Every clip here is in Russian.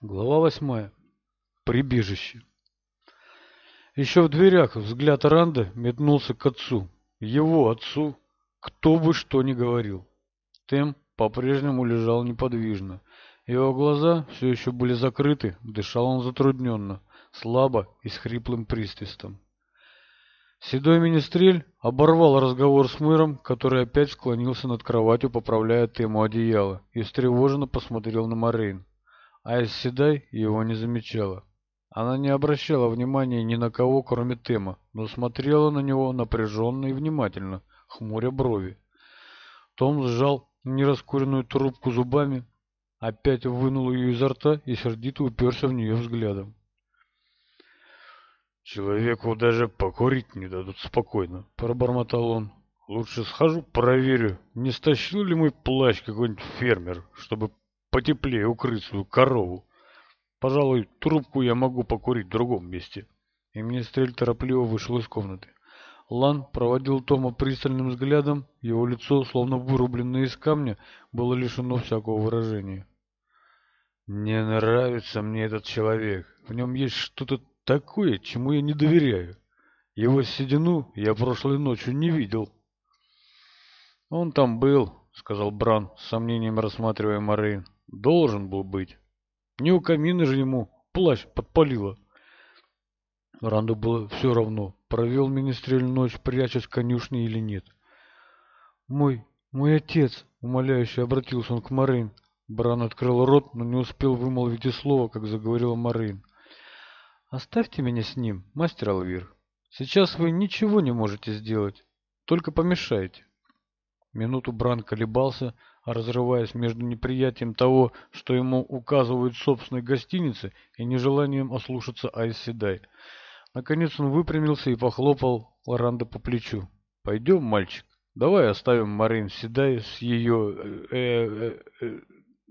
Глава восьмая. Прибежище. Еще в дверях взгляд Ранда метнулся к отцу. Его отцу, кто бы что ни говорил. Тем по-прежнему лежал неподвижно. Его глаза все еще были закрыты, дышал он затрудненно, слабо и с хриплым присвистом. Седой министрель оборвал разговор с мэром, который опять склонился над кроватью, поправляя тему одеяла, и встревоженно посмотрел на Морейн а Седай его не замечала. Она не обращала внимания ни на кого, кроме Тема, но смотрела на него напряженно и внимательно, хмуря брови. Том сжал нераскуренную трубку зубами, опять вынул ее изо рта и сердито уперся в нее взглядом. «Человеку даже покурить не дадут спокойно», — пробормотал он. «Лучше схожу, проверю, не стащил ли мой плащ какой-нибудь фермер, чтобы потеплее свою корову. Пожалуй, трубку я могу покурить в другом месте. И министрель торопливо вышел из комнаты. Лан проводил Тома пристальным взглядом, его лицо, словно вырубленное из камня, было лишено всякого выражения. «Не нравится мне этот человек. В нем есть что-то такое, чему я не доверяю. Его седину я прошлой ночью не видел». «Он там был», — сказал Бран, с сомнением рассматривая Морейн. Должен был быть. Не у камина же ему плащ подпалило. Ранду было все равно, провел министрель ночь, прячась в конюшне или нет. «Мой, мой отец!» — умоляюще обратился он к Марин. Бран открыл рот, но не успел вымолвить и слова, как заговорила Марин. «Оставьте меня с ним, мастер Алвир. Сейчас вы ничего не можете сделать, только помешаете». Минуту Бран колебался, разрываясь между неприятием того, что ему указывают собственной гостиницы, и нежеланием ослушаться Айси Дай. Наконец он выпрямился и похлопал Лоранда по плечу. «Пойдем, мальчик, давай оставим Марин Седай с ее... Э, э, э,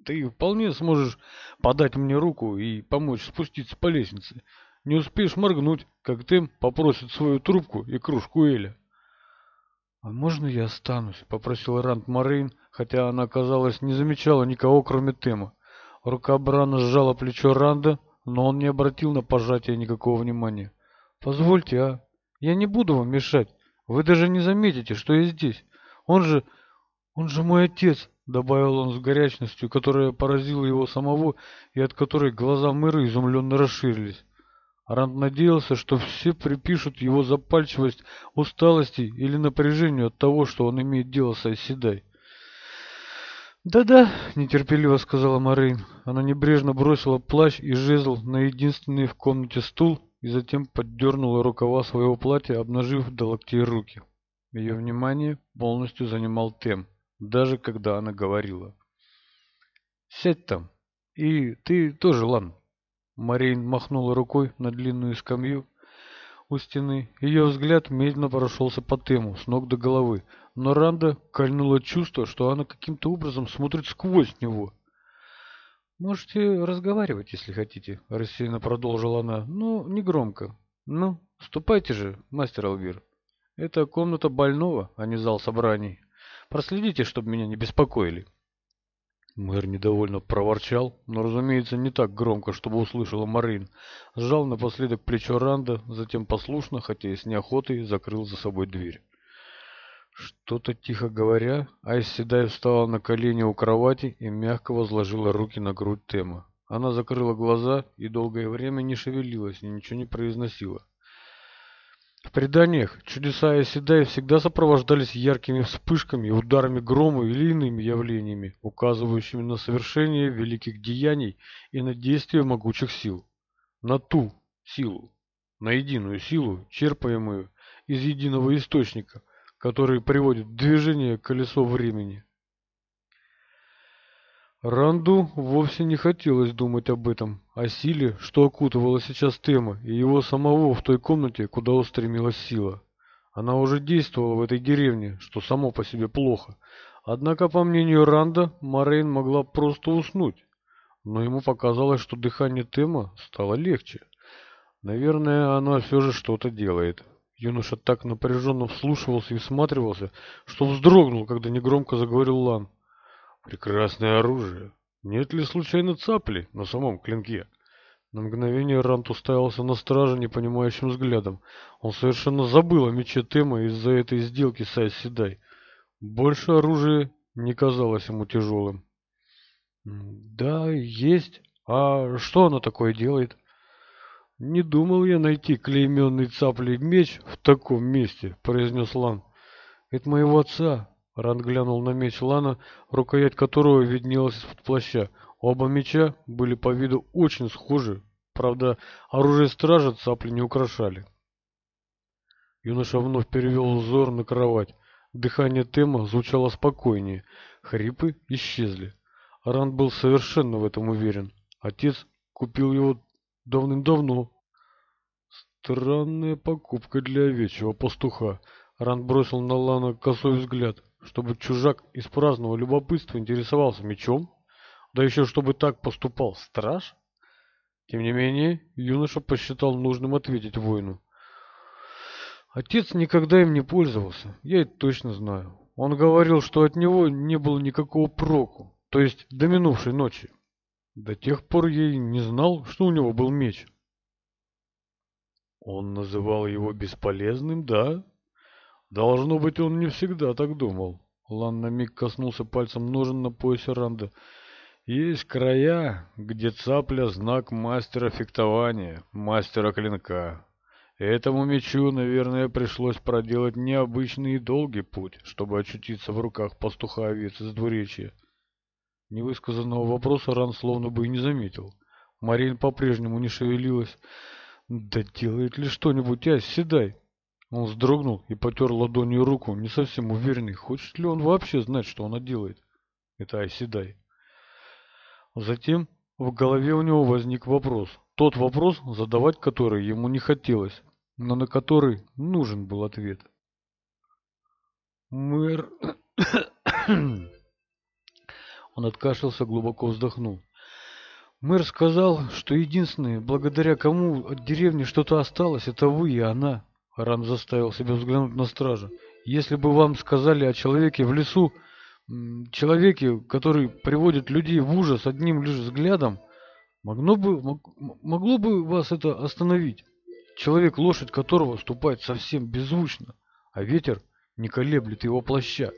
ты вполне сможешь подать мне руку и помочь спуститься по лестнице. Не успеешь моргнуть, как ты попросит свою трубку и кружку Эля». «А можно я останусь?» — попросил Ранд Марин, хотя она, казалось, не замечала никого, кроме Тема. Рука Брана сжала плечо Ранда, но он не обратил на пожатие никакого внимания. «Позвольте, а? Я не буду вам мешать. Вы даже не заметите, что я здесь. Он же... он же мой отец!» — добавил он с горячностью, которая поразила его самого и от которой глаза мэра изумленно расширились. Ранд надеялся, что все припишут его запальчивость усталости или напряжению от того, что он имеет дело с Айседай. «Да-да», — нетерпеливо сказала Морейн. Она небрежно бросила плащ и жезл на единственный в комнате стул и затем поддернула рукава своего платья, обнажив до локтей руки. Ее внимание полностью занимал Тем, даже когда она говорила. «Сядь там, и ты тоже, ладно? Марин махнула рукой на длинную скамью у стены. Ее взгляд медленно прошелся по тему, с ног до головы. Но Ранда кольнула чувство, что она каким-то образом смотрит сквозь него. «Можете разговаривать, если хотите», — рассеянно продолжила она, «Ну, но не громко. «Ну, ступайте же, мастер Алвир. Это комната больного, а не зал собраний. Проследите, чтобы меня не беспокоили». Мэр недовольно проворчал, но, разумеется, не так громко, чтобы услышала Марин. Сжал напоследок плечо Ранда, затем послушно, хотя и с неохотой, закрыл за собой дверь. Что-то тихо говоря, Айс Седай встала на колени у кровати и мягко возложила руки на грудь Тема. Она закрыла глаза и долгое время не шевелилась и ничего не произносила. В преданиях чудеса и седаи всегда сопровождались яркими вспышками, ударами грома или иными явлениями, указывающими на совершение великих деяний и на действие могучих сил. На ту силу, на единую силу, черпаемую из единого источника, который приводит в движение колесо времени. Ранду вовсе не хотелось думать об этом, о силе, что окутывала сейчас Тема, и его самого в той комнате, куда устремилась сила. Она уже действовала в этой деревне, что само по себе плохо. Однако, по мнению Ранда, Морейн могла просто уснуть. Но ему показалось, что дыхание Тема стало легче. Наверное, она все же что-то делает. Юноша так напряженно вслушивался и всматривался, что вздрогнул, когда негромко заговорил Лан. Прекрасное оружие. Нет ли случайно цапли на самом клинке? На мгновение Рант уставился на страже непонимающим взглядом. Он совершенно забыл о мече Тема из-за этой сделки с Айседай. Больше оружия не казалось ему тяжелым. «Да, есть. А что оно такое делает?» «Не думал я найти клейменный цаплей меч в таком месте», — произнес Лан. «Это моего отца. Ранд глянул на меч Лана, рукоять которого виднелась из-под плаща. Оба меча были по виду очень схожи, правда, оружие стража цапли не украшали. Юноша вновь перевел взор на кровать. Дыхание Тема звучало спокойнее, хрипы исчезли. Ранд был совершенно в этом уверен. Отец купил его давным-давно. Странная покупка для овечьего пастуха. Ранд бросил на Лана косой взгляд чтобы чужак из праздного любопытства интересовался мечом, да еще чтобы так поступал страж? Тем не менее, юноша посчитал нужным ответить воину. Отец никогда им не пользовался, я это точно знаю. Он говорил, что от него не было никакого проку, то есть до минувшей ночи. До тех пор я и не знал, что у него был меч. Он называл его бесполезным, да? Должно быть, он не всегда так думал. Лан на миг коснулся пальцем ножен на поясе Ранда. Есть края, где цапля — знак мастера фехтования, мастера клинка. Этому мечу, наверное, пришлось проделать необычный и долгий путь, чтобы очутиться в руках пастуха-овец из двуречья. Невысказанного вопроса Ран словно бы и не заметил. Марин по-прежнему не шевелилась. «Да делает ли что-нибудь, Ась, седай!» Ну, он вздрогнул и потер ладонью руку, не совсем уверенный, хочет ли он вообще знать, что она делает. Это Айседай. Затем в голове у него возник вопрос. Тот вопрос, задавать который ему не хотелось, но на который нужен был ответ. Мэр... Он откашлялся, глубоко вздохнул. Мэр сказал, что единственное, благодаря кому от деревни что-то осталось, это вы и она. Рам заставил себя взглянуть на стража. «Если бы вам сказали о человеке в лесу, человеке, который приводит людей в ужас одним лишь взглядом, могло бы, могло бы вас это остановить? Человек, лошадь которого ступает совсем беззвучно, а ветер не колеблет его плаща.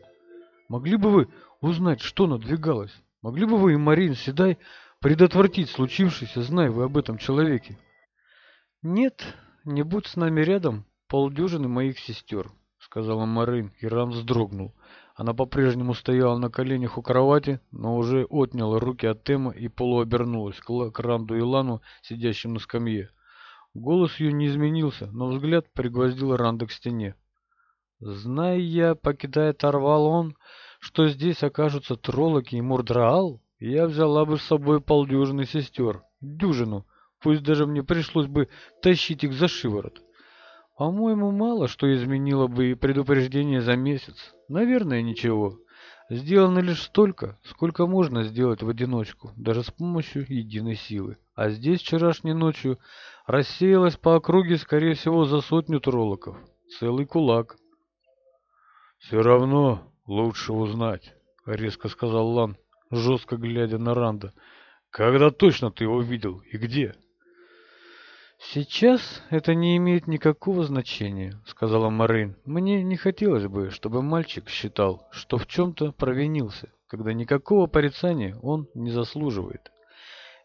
Могли бы вы узнать, что надвигалось? Могли бы вы и Марин Седай предотвратить случившееся, зная вы об этом человеке?» «Нет, не будь с нами рядом, полдюжины моих сестер», — сказала Марин, и Рам вздрогнул. Она по-прежнему стояла на коленях у кровати, но уже отняла руки от Тема и полуобернулась к Ранду и Лану, сидящим на скамье. Голос ее не изменился, но взгляд пригвоздил Ранда к стене. «Зная я, покидая Тарвалон, что здесь окажутся троллоки и Мурдраал, я взяла бы с собой полдюжины сестер, дюжину, пусть даже мне пришлось бы тащить их за шиворот». По-моему, мало что изменило бы предупреждение за месяц. Наверное, ничего. Сделано лишь столько, сколько можно сделать в одиночку, даже с помощью единой силы. А здесь вчерашней ночью рассеялось по округе, скорее всего, за сотню троллоков. Целый кулак. «Все равно лучше узнать», — резко сказал Лан, жестко глядя на Ранда. «Когда точно ты его видел и где?» «Сейчас это не имеет никакого значения», — сказала Марин. «Мне не хотелось бы, чтобы мальчик считал, что в чем-то провинился, когда никакого порицания он не заслуживает.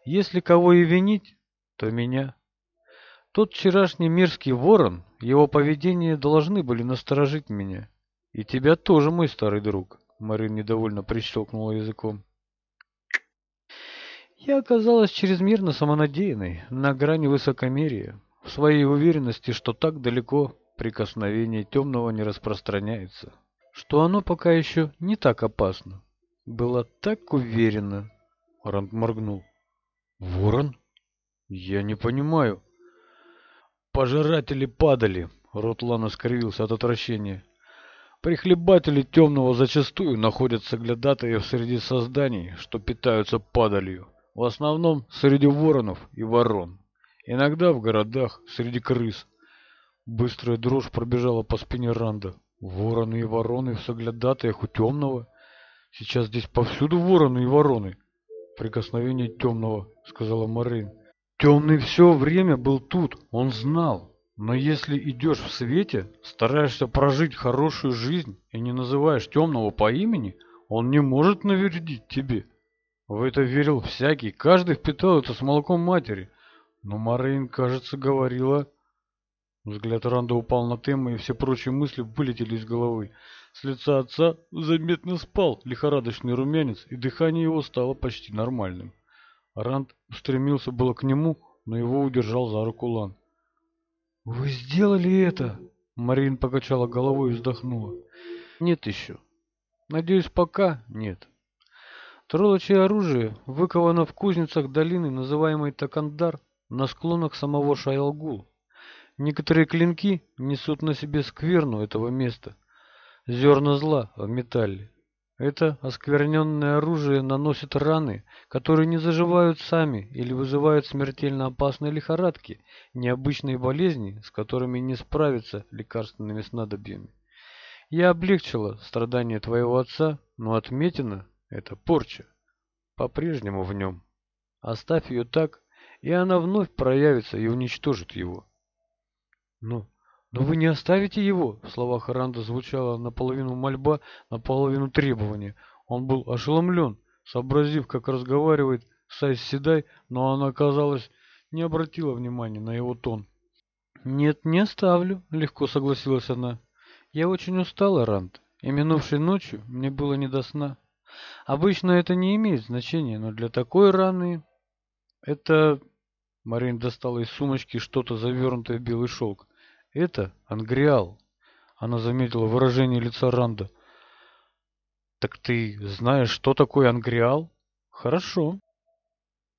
Если кого и винить, то меня». Тот вчерашний мерзкий ворон, его поведение должны были насторожить меня. И тебя тоже, мой старый друг. Марин недовольно прищелкнула языком. Я оказалась чрезмерно самонадеянной, на грани высокомерия, в своей уверенности, что так далеко прикосновение темного не распространяется, что оно пока еще не так опасно. Была так уверена. Ранд моргнул. Ворон? Я не понимаю. Пожиратели падали, Ротлан Лана от отвращения. Прихлебатели темного зачастую находятся глядатые среди созданий, что питаются падалью в основном среди воронов и ворон, иногда в городах среди крыс. Быстрая дрожь пробежала по спине Ранда. Вороны и вороны в соглядатаях у темного. Сейчас здесь повсюду вороны и вороны. Прикосновение темного, сказала Марин. Темный все время был тут, он знал. Но если идешь в свете, стараешься прожить хорошую жизнь и не называешь темного по имени, он не может навредить тебе. В это верил всякий, каждый впитал это с молоком матери. Но Марин, кажется, говорила... Взгляд Ранда упал на Тэмма, и все прочие мысли вылетели из головы. С лица отца заметно спал лихорадочный румянец, и дыхание его стало почти нормальным. Ранд устремился было к нему, но его удержал за руку Лан. «Вы сделали это?» Марин покачала головой и вздохнула. «Нет еще. Надеюсь, пока нет. Троллочье оружие выковано в кузницах долины, называемой Такандар, на склонах самого Шайлгул. Некоторые клинки несут на себе скверну этого места, зерна зла в металле. Это оскверненное оружие наносит раны, которые не заживают сами или вызывают смертельно опасные лихорадки, необычные болезни, с которыми не справиться лекарственными снадобьями. Я облегчила страдания твоего отца, но отметина эта порча по-прежнему в нем. Оставь ее так, и она вновь проявится и уничтожит его. Но, но вы не оставите его? В словах Аранда звучала наполовину мольба, наполовину требование. Он был ошеломлен, сообразив, как разговаривает Сайс Седай, но она, казалось, не обратила внимания на его тон. «Нет, не оставлю», — легко согласилась она. «Я очень устала, Ранд, и минувшей ночью мне было не до сна». Обычно это не имеет значения, но для такой раны это... Марин достала из сумочки что-то завернутое в белый шелк. Это ангриал. Она заметила выражение лица Ранда. Так ты знаешь, что такое ангриал? Хорошо.